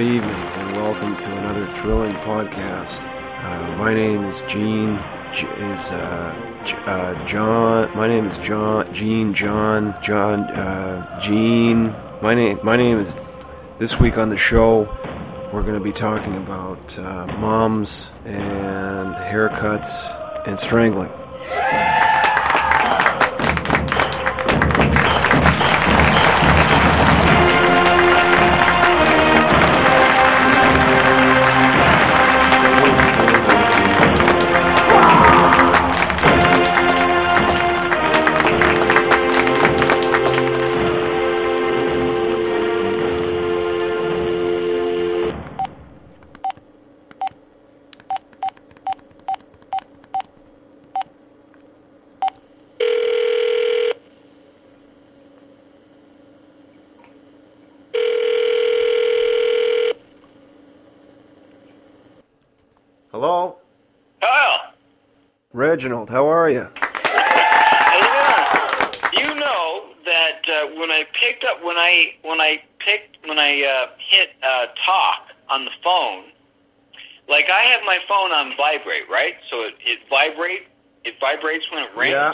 Good evening, and welcome to another thrilling podcast. Uh, my name is Gene. G- is uh, uh, John? My name is John. Gene. John. John. Uh, Gene. My name. My name is. This week on the show, we're going to be talking about uh, moms and haircuts and strangling. Reginald. How are you? You know that uh, when I picked up when I when I picked when I uh, hit uh, talk on the phone, like I have my phone on vibrate, right? So it, it vibrate it vibrates when it rings. Yeah.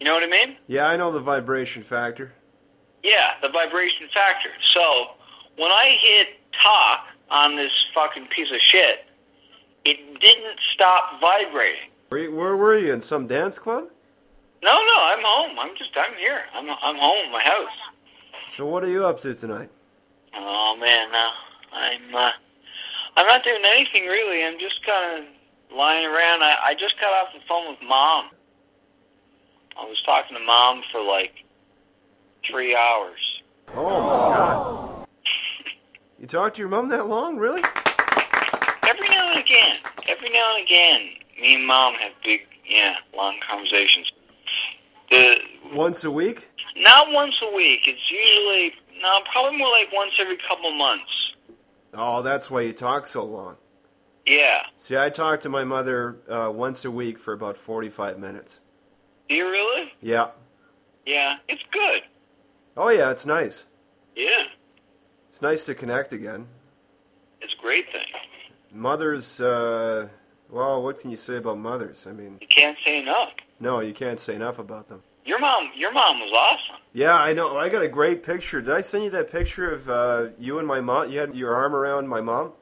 You know what I mean? Yeah, I know the vibration factor. Yeah, the vibration factor. So when I hit talk on this fucking piece of shit, it didn't stop vibrating. Where, you- where were you in some dance club? No, no, I'm home. I'm just I'm here. I'm I'm home, my house. So what are you up to tonight? Oh man, no, I'm uh, I'm not doing anything really. I'm just kind of lying around. I, I just got off the phone with mom. I was talking to mom for like three hours. Oh my god. You talked to your mom that long, really? Every now and again, every now and again, me and mom have big, yeah, long conversations. The Once a week? not once a week. It's usually no, probably more like once every couple months. Oh, that's why you talk so long. Yeah. See, I talk to my mother uh, once a week for about 45 minutes. Do you really? Yeah. Yeah. It's good. Oh, yeah, it's nice. Yeah. It's nice to connect again. It's a great thing. Mothers, uh, well, what can you say about mothers? I mean, You can't say enough. no, you can't say enough about them. Your mom, your mom was awesome. Yeah, I know. I got a great picture. Did I send you that picture of uh, you and my mom? You had your arm around my mom?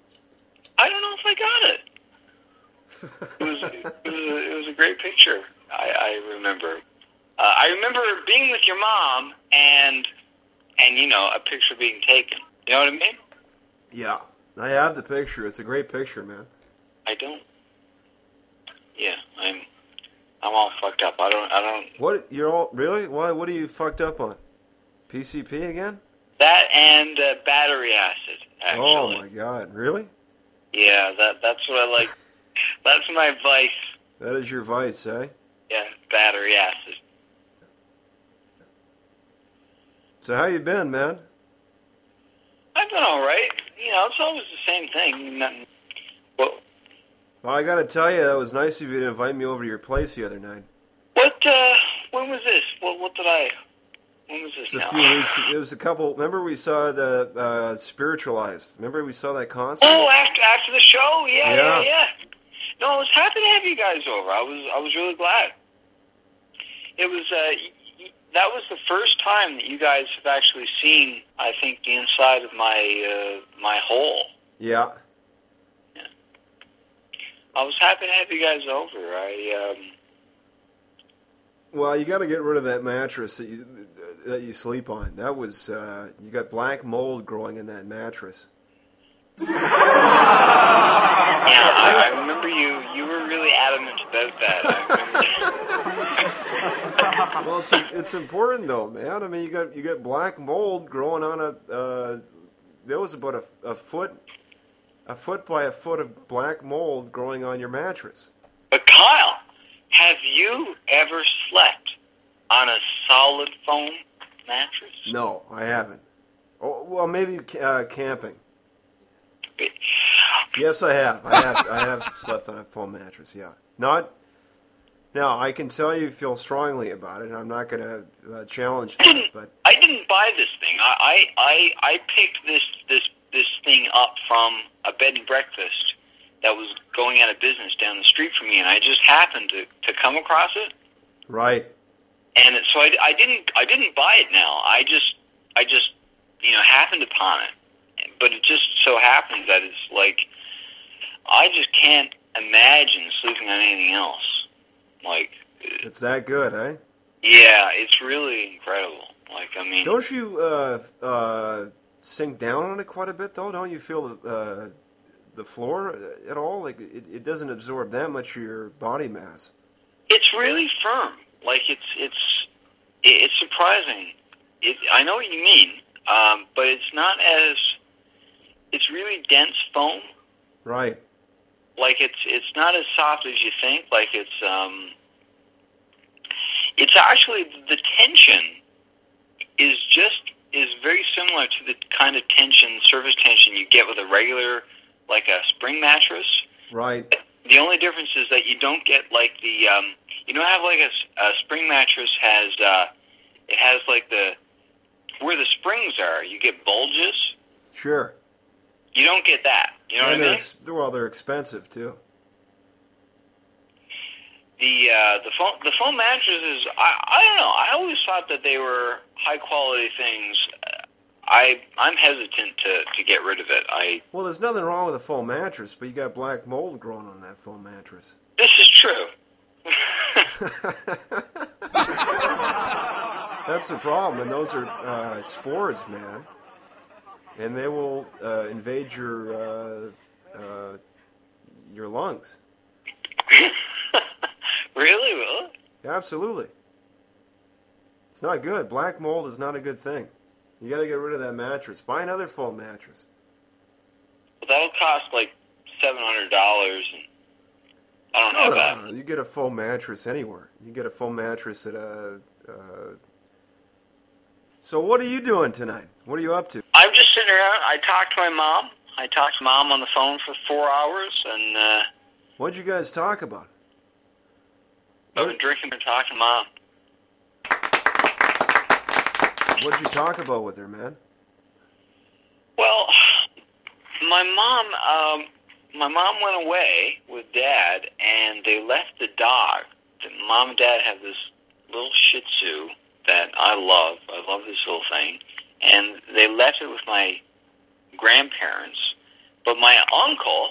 I don't know if I got it. It was, it was, a, it was a great picture. I, I remember. Uh, I remember being with your mom and, and you know, a picture being taken. You know what I mean? Yeah. I have the picture. It's a great picture, man. I don't. Yeah, I'm. I'm all fucked up. I don't. I don't. What? You're all really? Why? What are you fucked up on? PCP again? That and uh, battery acid. Actually. Oh my God! Really? Yeah, that that's what I like. that's my vice. That is your vice, eh? Yeah, battery acid. So how you been, man? I've been all right. You know, it's always the same thing. Well, Well, I got to tell you, that was nice of you to invite me over to your place the other night. what? Uh, when was this? What? What did I? When was this? It's a now? few weeks. It was a couple. Remember we saw the uh, spiritualized. Remember we saw that concert? Oh, after after the show, yeah, Yeah. yeah, yeah. No, I was happy to have you guys over. I was I was really glad. It was uh, that was the first time that you guys have actually seen. I think the inside of my uh, my hole. Yeah. I was happy to have you guys over. I um, Well, you got to get rid of that mattress that you that you sleep on. That was uh, you got black mold growing in that mattress. yeah, I, I remember you. You were really adamant about that. Well, it's it's important though, man. I mean, you got you got black mold growing on a. Uh, there was about a, a foot, a foot by a foot of black mold growing on your mattress. but Kyle, have you ever slept on a solid foam mattress? No, I haven't. Oh, well, maybe uh, camping. Yes, I have. I have. I have slept on a foam mattress. Yeah, not Now, I can tell you feel strongly about it. I'm not going to uh, challenge I that, didn't. but I didn't buy this thing. I, I I I picked this this this thing up from a bed and breakfast that was going out of business down the street from me, and I just happened to to come across it. right. And it, so I, I didn't I didn't buy it. Now I just I just you know happened upon it, but it just so happens that it's like I just can't imagine sleeping on anything else. Like, It's that good, eh? yeah, it's really incredible. Like, I mean, Don't you uh, uh, sink down on it quite a bit, though? Don't you feel the uh, the floor at all? Like it, it doesn't absorb that much of your body mass. it's really firm. Like, it's it's it's surprising. It, I know what you mean, um, but it's not as it's really dense foam. Right. Like it's it's not as soft as you think. Like it's um, it's actually the tension is just is very similar to the kind of tension, surface tension you get with a regular like a spring mattress. Right. The only difference is that you don't get like the um, you don't have like a, a spring mattress has uh, it has like the where the springs are. You get bulges. Sure. You don't get that. You know and what I they're mean? ex- well, they're expensive too. the uh, the foam the foam mattresses. I I don't know. I always thought that they were high quality things. Uh, I I'm hesitant to to get rid of it. I Well, there's nothing wrong with a foam mattress, but you got black mold growing on that foam mattress. this is true. That's the problem, and those are uh, spores, man. And they will uh, invade your uh, uh, your lungs. really, will? Absolutely. It's not good. Black mold is not a good thing. You got to get rid of that mattress. Buy another foam mattress. Well, That'll cost like seven hundred dollars, and I don't No, have no, that. no, no. You get a foam mattress anywhere. You get a foam mattress at a. Uh, so what are you doing tonight? What are you up to? I'm just. I talked to my mom. I talked to mom on the phone for four hours, and uh, What'd you guys talk about? I've been drinking and talking to mom. What'd you talk about with her, man? Well, my mom, um, my mom went away with dad, and they left the dog. Mom and dad have this little Shih Tzu that I love. I love this little thing, and they left it with my grandparents. But my uncle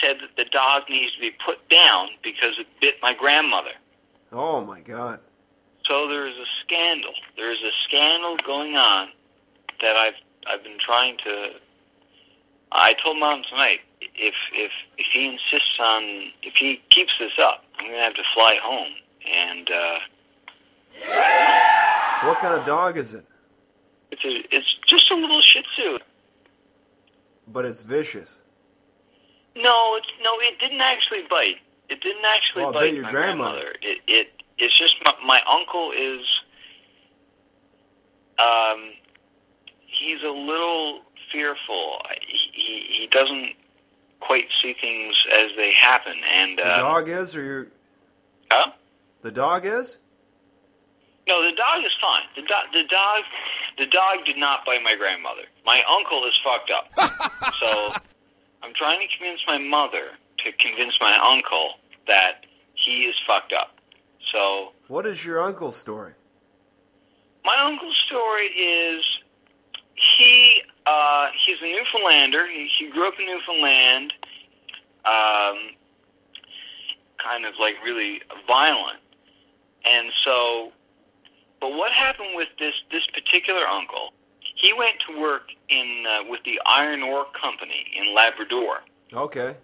said that the dog needs to be put down because it bit my grandmother. Oh my God! So there is a scandal. There is a scandal going on that I've I've been trying to. I told mom tonight if if if he insists on if he keeps this up, I'm gonna have to fly home. And uh, What kind of dog is it? It's a it's just a little Shih Tzu. But it's vicious. No, it's no. It didn't actually bite. It didn't actually Well, bite your my grandmother. grandmother. It it it's just my, my uncle is. Um, he's a little fearful. He he, he doesn't quite see things as they happen, and uh, The um, dog is, or you? Huh? The dog is? No, the dog is fine. The dog, the dog, the dog did not bite my grandmother. My uncle is fucked up. so I'm trying to convince my mother to convince my uncle that he is fucked up. So What is your uncle's story? my uncle's story is he uh, he's a Newfoundlander. He, he grew up in Newfoundland, um, kind of like really violent, and so. But what happened with this this particular uncle? He went to work in uh, with the iron ore company in Labrador, Okay.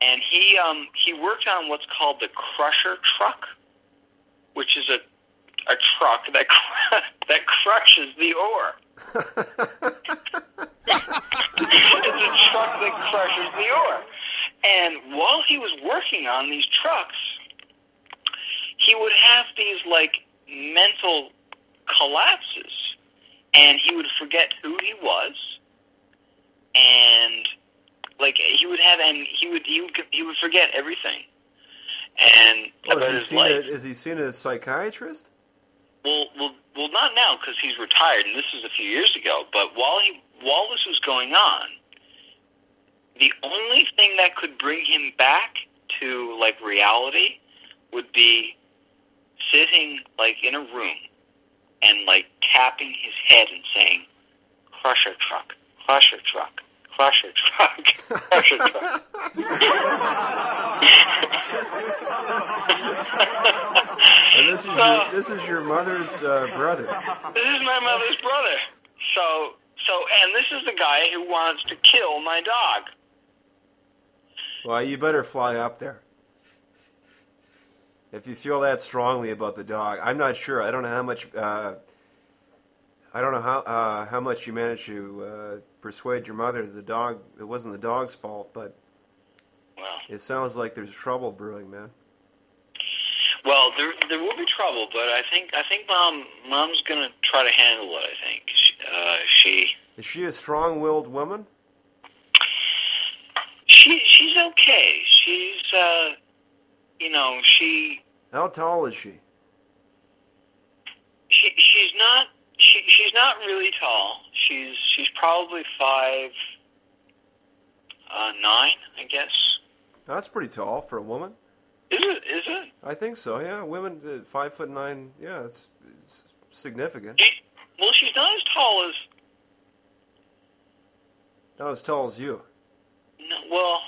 and he um, he worked on what's called the crusher truck, which is a a truck that that crushes the ore. it's a truck that crushes the ore. And while he was working on these trucks, he would have these like mental collapses, and he would forget who he was, and like he would have, and he would he would he would forget everything, and Well, about has he his seen life. a, has he seen a psychiatrist? Well, well, well, not now because he's retired, and this was a few years ago. But while he while this was going on, the only thing that could bring him back to like reality would be sitting like in a room and like tapping his head and saying, "Crusher truck, crusher truck, crusher truck, crusher truck." And this is your this is your mother's uh, brother. This is my mother's brother. So, so, and this is the guy who wants to kill my dog. Well, you better fly up there. If you feel that strongly about the dog, I'm not sure. I don't know how much. Uh, I don't know how uh, how much you managed to uh, persuade your mother that the dog it wasn't the dog's fault, but Well, it sounds like there's trouble brewing, man. well, there there will be trouble, but I think I think mom mom's gonna try to handle it. I think she, uh, she Is she a strong-willed woman? she she's okay. She's uh, you know she How tall is she? she she's not she she's not really tall. She's she's probably five uh, nine, I guess. That's pretty tall for a woman. Is it? Is it? I think so. Yeah, women uh, five foot nine. Yeah, it's, it's significant. She, well, she's not as tall as Not as tall as you. No, well,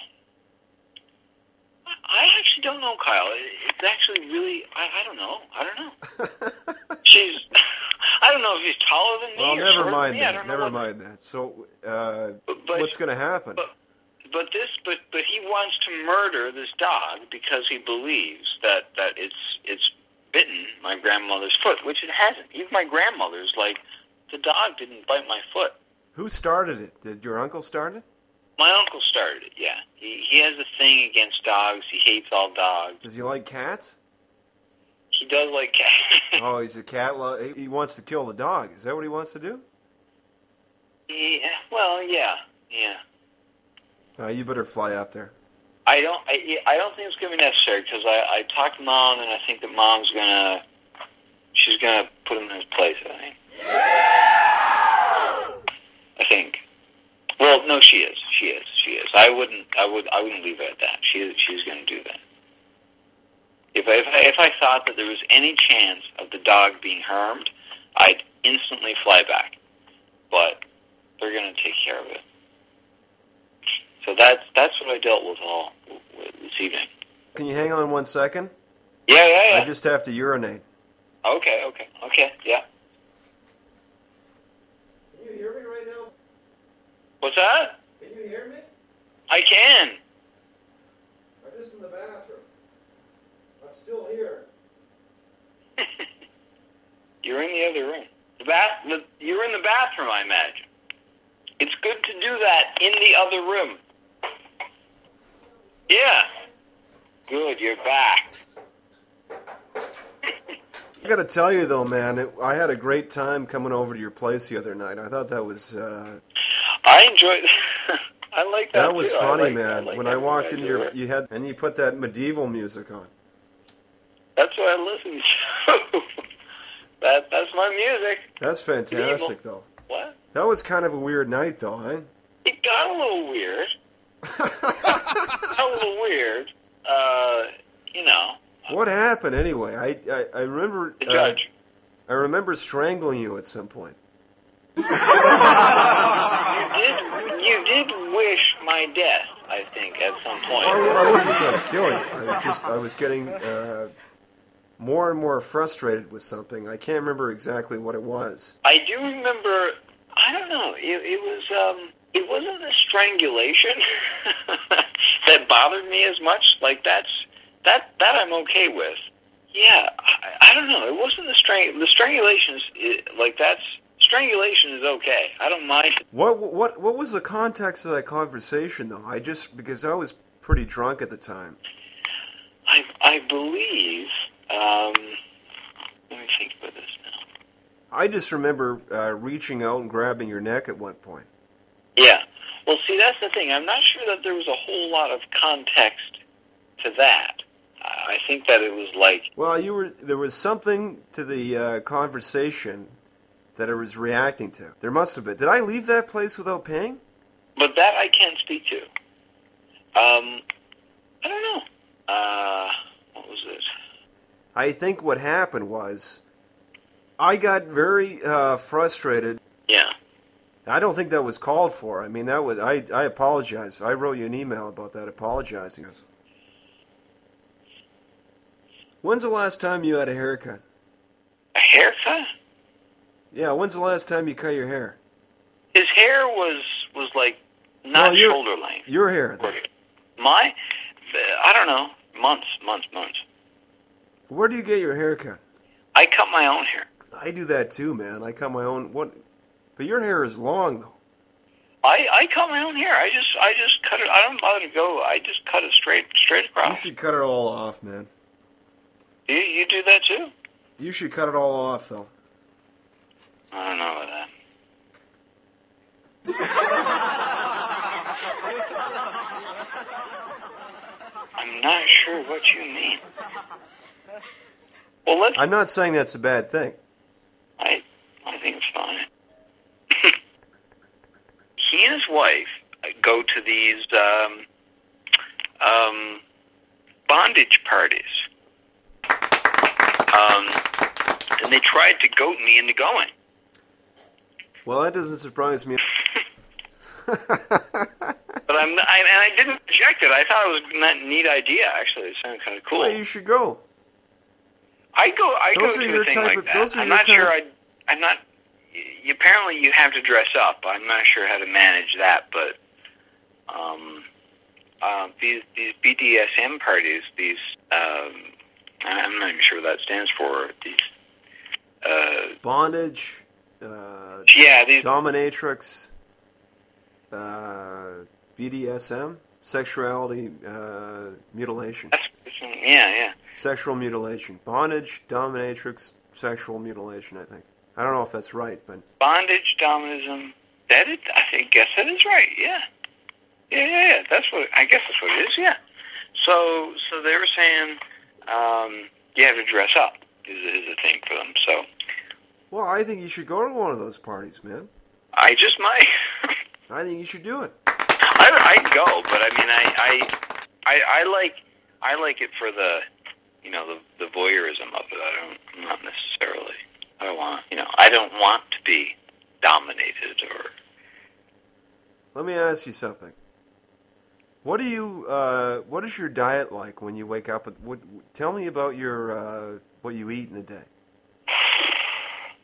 I- I actually don't know, Kyle. It's actually really, I, I don't know. I don't know. She's, I don't know if she's taller than me well, never mind. That. Never mind that. So, uh, But, but, what's going to happen? but- but this, but but he wants to murder this dog because he believes that that it's it's bitten my grandmother's foot, which it hasn't. Even my grandmother's like, the dog didn't bite my foot. Who started it? Did your uncle start it? My uncle started it. Yeah, he he has a thing against dogs. He hates all dogs. Does he like cats? He does like cats. Oh, he's a cat. Lo- he- he wants to kill the dog. Is that what he wants to do? Yeah, well, yeah, yeah. Uh, you better fly up there. I don't. I, I don't think it's gonna be necessary because I, I talked to mom, and I think that mom's gonna. She's gonna put him in his place. I think. I think. Well, no, she is. She is. She is. I wouldn't. I would. I wouldn't leave it at that. She. She's gonna do that. If I, if I if I thought that there was any chance of the dog being harmed, I'd instantly fly back. But they're gonna take care of it. So that's that's what I dealt with all with this evening. Can you hang on one second? Yeah, yeah, yeah. I just have to urinate. okay, okay, okay, yeah. Can you hear me right now? What's that? Can you hear me? I can. I'm just in the bathroom. I'm still here. You're in the other room. The bath. The, you're in the bathroom, I imagine. It's good to do that in the other room. Yeah. Good. You're back. I got to tell you though, man, it, I had a great time coming over to your place the other night. I thought that was uh, I enjoyed. I like that. that was too. I funny, like- man. like when I walked in your, you had and you put that medieval music on. That's what I listen to. that that's my music. That's fantastic, though. What? That was kind of a weird night, though, eh? It got a little weird. a little weird. Uh, you know, what happened anyway? I I, I remember the uh, judge. I remember strangling you at some point. You did. You did wish my death. I think at some point. I, I wasn't trying to kill you. I was just I was getting uh, more and more frustrated with something. I can't remember exactly what it was. I do remember. I don't know. It, it was. Um, it wasn't the strangulation that bothered me as much. Like that's that that I'm okay with. Yeah, I, I don't know. It wasn't the strang. The strangulation is it, like that's strangulation is okay. I don't mind. What what what was the context of that conversation though? I just because I was pretty drunk at the time. I I believe. Um, let me think about this now. I just remember uh, reaching out and grabbing your neck at one point. Yeah. Well, see, that's the thing. I'm not sure that there was a whole lot of context to that. I think that it was like Well, you were there was something to the uh, conversation that I was reacting to. There must have been. Did I leave that place without paying? But that I can't speak to. Um, I don't know. Uh, what was it? I think what happened was I got very uh, frustrated. Yeah. I don't think that was called for. I mean, that was I. I apologize. I wrote you an email about that, apologizing. When's the last time you had a haircut? A haircut? Yeah, when's the last time you cut your hair? His hair was was like not Well, shoulder length. Your hair. Then. My, I don't know. Months, months, months. Where do you get your haircut? I cut my own hair. I do that too, man. I cut my own. What? But your hair is long though. I I cut my own hair. I just I just cut it. I don't bother to go. I just cut it straight straight across. You should cut it all off, man. You you do that too? You should cut it all off though. I don't know about that. I'm not sure what you mean. Well, let's. I'm not saying that's a bad thing. I I think it's fine. he and his wife uh, go to these um, um, bondage parties, um, and they tried to goat me into going. Well, that doesn't surprise me. But I'm I, and I didn't reject it. I thought it was a neat idea. Actually, it sounded kind of cool. well, you should go. I go. I Those go are to your a thing type like of- that. I'm not sure. of- I. I'm not. y- Apparently, you have to dress up. I'm not sure how to manage that, but um, uh, these these BDSM parties, these um, I'm not even sure what that stands for. These, uh, Bondage, uh, yeah, these dominatrix, uh, BDSM, sexuality, uh, mutilation, yeah, yeah. sexual mutilation, bondage, dominatrix, sexual mutilation. I think. I don't know if that's right, but bondage, dominism. That is, I think, guess that is right. Yeah, yeah, yeah, yeah. That's what I guess that's what it is. Yeah. So, so they were saying um, you have to dress up is is a thing for them. So well, I think you should go to one of those parties, man. I just might. I think you should do it. I I go, but I mean, I I I, I like I like it for the you know the the voyeurism of it. I don't not necessarily. I don't want you know I don't want to be dominated or Let me ask you something. What do you? Uh, what is your diet like when you wake up? What, tell me about your uh, what you eat in a day.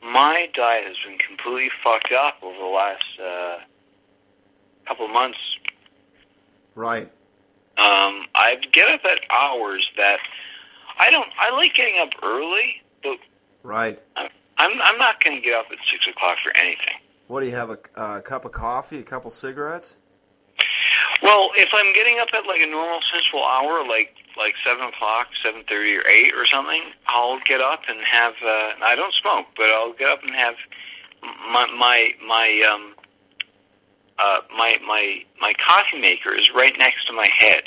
My diet has been completely fucked up over the last uh, couple of months. Right. Um, I get up at hours that I don't. I like getting up early, but Right. I'm I'm not going to get up at six o'clock for anything. What do you have? A, a cup of coffee, a couple cigarettes? Well, if I'm getting up at like a normal sensible hour, like like seven o'clock, seven thirty, or eight, or something, I'll get up and have. Uh, I don't smoke, but I'll get up and have my my my um uh my my my coffee maker is right next to my head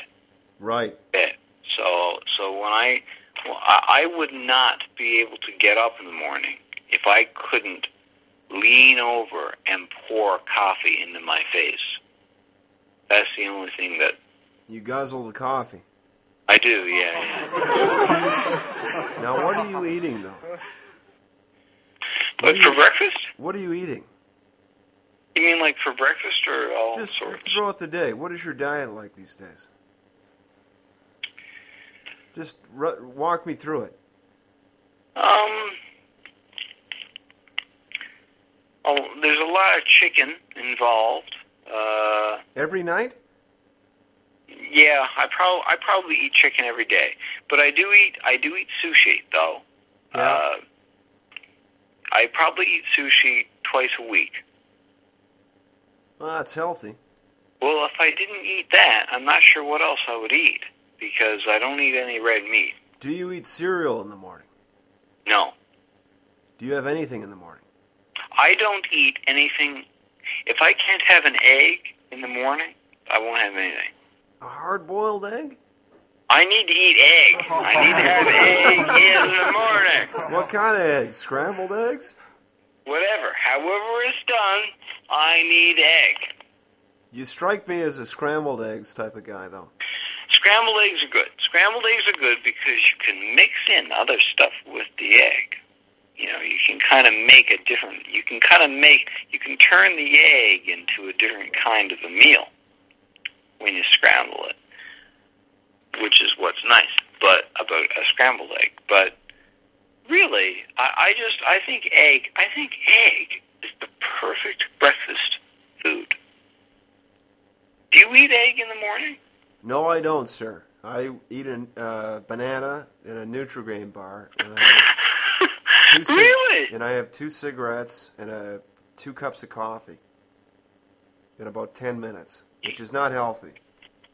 Right. bed. So so when I well, I I would not be able to get up in the morning if I couldn't lean over and pour coffee into my face. That's the only thing that You guzzle the coffee. I do, yeah. Now, what are you eating though? Do for you- breakfast? What are you eating? You mean like for breakfast or all Just sorts? throughout the day. What is your diet like these days? Just walk me through it. Um. Oh, there's a lot of chicken involved. Uh, Every night? Yeah, I prob I probably eat chicken every day, but I do eat I do eat sushi though. Yeah. Uh, I probably eat sushi twice a week. Well, that's healthy. Well, if I didn't eat that, I'm not sure what else I would eat because I don't eat any red meat. Do you eat cereal in the morning? No, Do you have anything in the morning? I don't eat anything. If I can't have an egg in the morning, I won't have anything. A hard boiled egg? I need to eat egg. I need to have egg in the morning. What kind of eggs? Scrambled eggs? Whatever. However it's done, I need egg. You strike me as a scrambled eggs type of guy, though. Scrambled eggs are good. Scrambled eggs are good because you can mix in other stuff with the egg. You know, you can kind of make a different. You can kind of make. You can turn the egg into a different kind of a meal when you scramble it, which is what's nice. But about a scrambled egg, but really, I, I just I think egg. I think egg is the perfect breakfast food. Do you eat egg in the morning? No, I don't, sir. I eat a uh, banana in a Nutrigrain bar, and I cig- Really? and I have two cigarettes and a, two cups of coffee in about ten minutes, which is not healthy.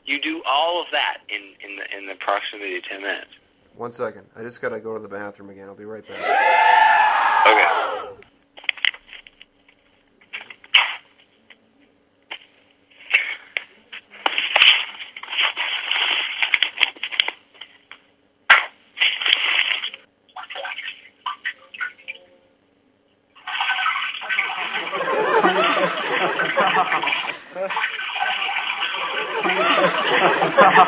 You do all of that in in the in the proximity of ten minutes. One second, I just gotta go to the bathroom again. I'll be right back. Okay.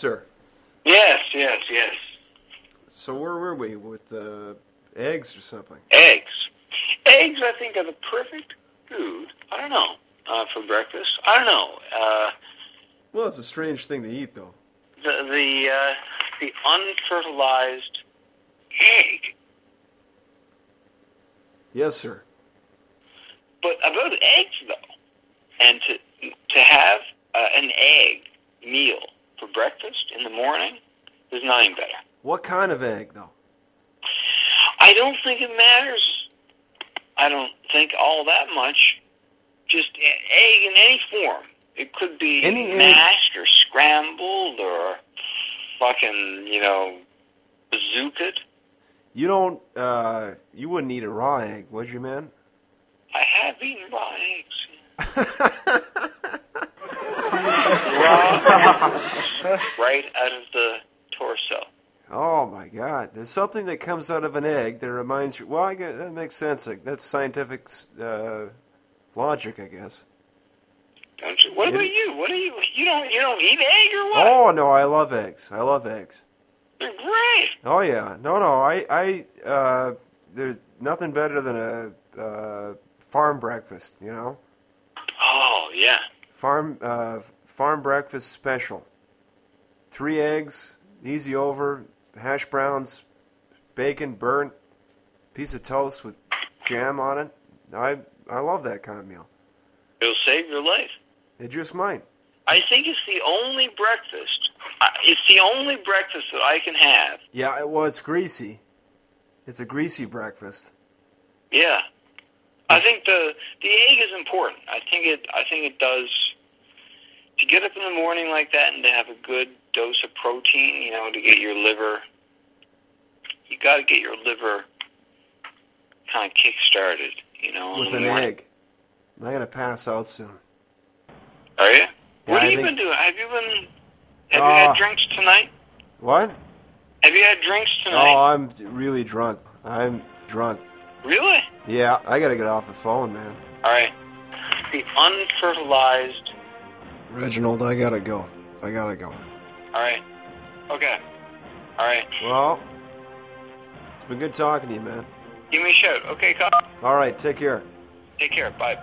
sir. Yes, yes, yes. So where were we with uh, eggs or something? Eggs. Eggs, I think, are the perfect food. I don't know uh, for breakfast. I don't know. Uh, Well, it's a strange thing to eat, though. the the uh, the unfertilized egg. Yes, sir. But about eggs, though, and to to have uh, an egg meal for breakfast in the morning, there's nothing better. What kind of egg, though? I don't think it matters. I don't think all that much. Just egg in any form. It could be Any egg- mashed or scrambled or fucking, you know, bazookaed. You don't. Uh, you wouldn't eat a raw egg, would you, man? I have eaten raw eggs. Raw, right out of the torso. oh my God! There's something that comes out of an egg that reminds you. Well, I guess that makes sense. Like, That's scientific uh, logic, I guess. Don't you? What about you? What do you? You don't? You don't eat egg or what? Oh no, I love eggs. I love eggs. They're great. Oh yeah, no, no, I, I, uh, there's nothing better than a uh, farm breakfast. You know, Oh yeah. farm, uh, farm breakfast special. Three eggs, easy over, hash browns, bacon, burnt, piece of toast with jam on it. I, I love that kind of meal. It'll save your life. It just might. I think it's the only breakfast. It's the only breakfast that I can have. Yeah, well, it's greasy. It's a greasy breakfast. Yeah, I think the the egg is important. I think it. I think it does. To get up in the morning like that and to have a good dose of protein, you know, to get your liver. You got to get your liver kind of kick started, you know. with an morning. egg. I'm gonna pass out soon. Are you? Yeah, what I have you think- been doing? Have you been? Have you Ah. had drinks tonight? What? Have you had drinks tonight? Oh. I'm really drunk. I'm drunk. really? Yeah, I gotta get off the phone, man. All right. The unfertilized. Reginald, I gotta go. I gotta go. All right. Okay. All right. Well, it's been good talking to you, man. Give me a shout. Okay, cop. All right, take care. Take care. Bye.